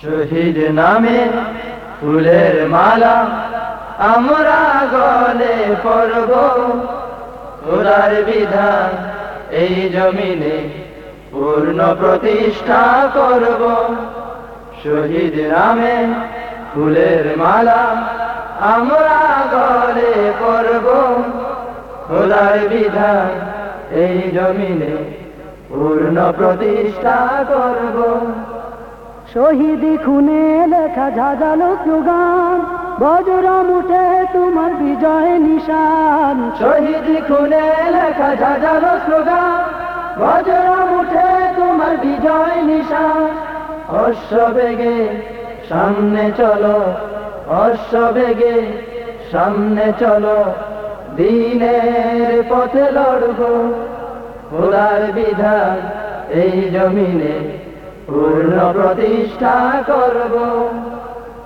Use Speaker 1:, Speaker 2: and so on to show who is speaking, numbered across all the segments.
Speaker 1: শহীদ নামে ফুলের মালা, আমরা গলে পড়ব খোদার বিধান এই জমিনে পূর্ণ প্রতিষ্ঠা করব। শহীদ নামে ফুলের মালা, আমরা গলে পড়ব খোদার বিধান এই জমিনে পূর্ণ প্রতিষ্ঠা করব।
Speaker 2: শহীদি খুনে লেখা ঝাঁঝালো স্লোগান বজরম উঠে তোমার বিজয় নিশান।
Speaker 1: শহীদ খুনে লেখা যাজালো স্লোগান বজরম উঠে তোমার বিজয় নিশান। অশ্ব বেগে সামনে চলো অশ্ব বেগে সামনে চলো দিনের পথে লড়ব। খোদার বিধান এই জমিনে পূর্ণ প্রতিষ্ঠা করব।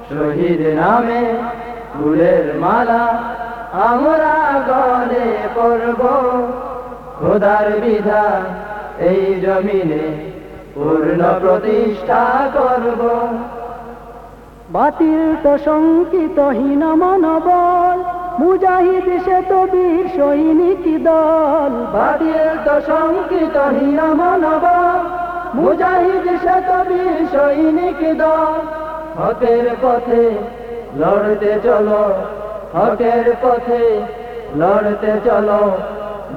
Speaker 1: শহীদ নামে ফুলের মালা আমরা গলে পড়ব খোদার বিধান এই জমিনে পূর্ণ প্রতিষ্ঠা করব।
Speaker 2: বাতিল তো শঙ্কিতহীন মনোবল মুজাহিদ সে তো বীর সৈনিক দল।
Speaker 1: বাতিল তো শঙ্কিত হীন মনব মুজাহিদ শতবীর সৈনিক দল। হকের পথে লড়তে চলো, হকের পথে লড়তে চলো।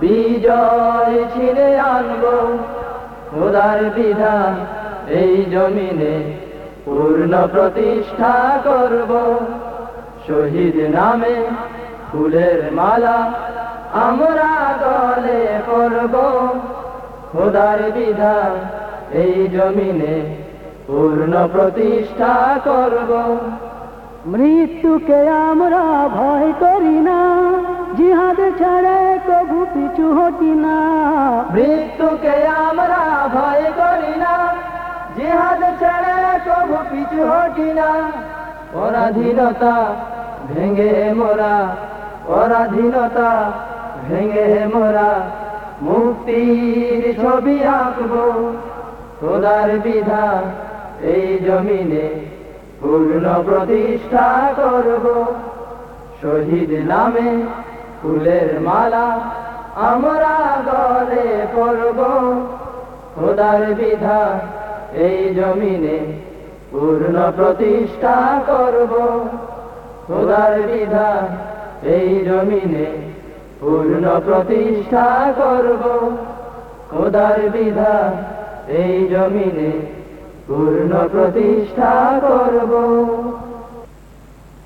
Speaker 1: বিজয় ছিঁড়ে আনব, খোদার বিধান এই জমিনে পূর্ণ প্রতিষ্ঠা করব। শহীদ নামে ফুলের মালা আমরা গলে করব। খোদার বিধান এই জমিনে পূর্ণ প্রতিষ্ঠা করব।
Speaker 2: মৃত্যুকে আমরা ভয় করি না, জিহাদ ছাড়ে কবু পিছু হটি না।
Speaker 1: মৃত্যুকে আমরা ভয় করি না, জিহাদ ছেড়ে কবু পিছু হটি না। পরাধীনতা ভেঙে মোরা পরাধীনতা ভেঙে মোরা, মুক্তির ছবি আঁকবো। খোদার বিধা এই জমিনে পূর্ণ প্রতিষ্ঠা করব। শহীদ নামে ফুলের মালা আমরা গলে পড়ব খোদার বিধা এই জমিনে পূর্ণ প্রতিষ্ঠা করব। খোদার বিধান এই জমিনে পূর্ণ প্রতিষ্ঠা করব। খোদার বিধা এই জমিনে পূর্ণ প্রতিষ্ঠা করব।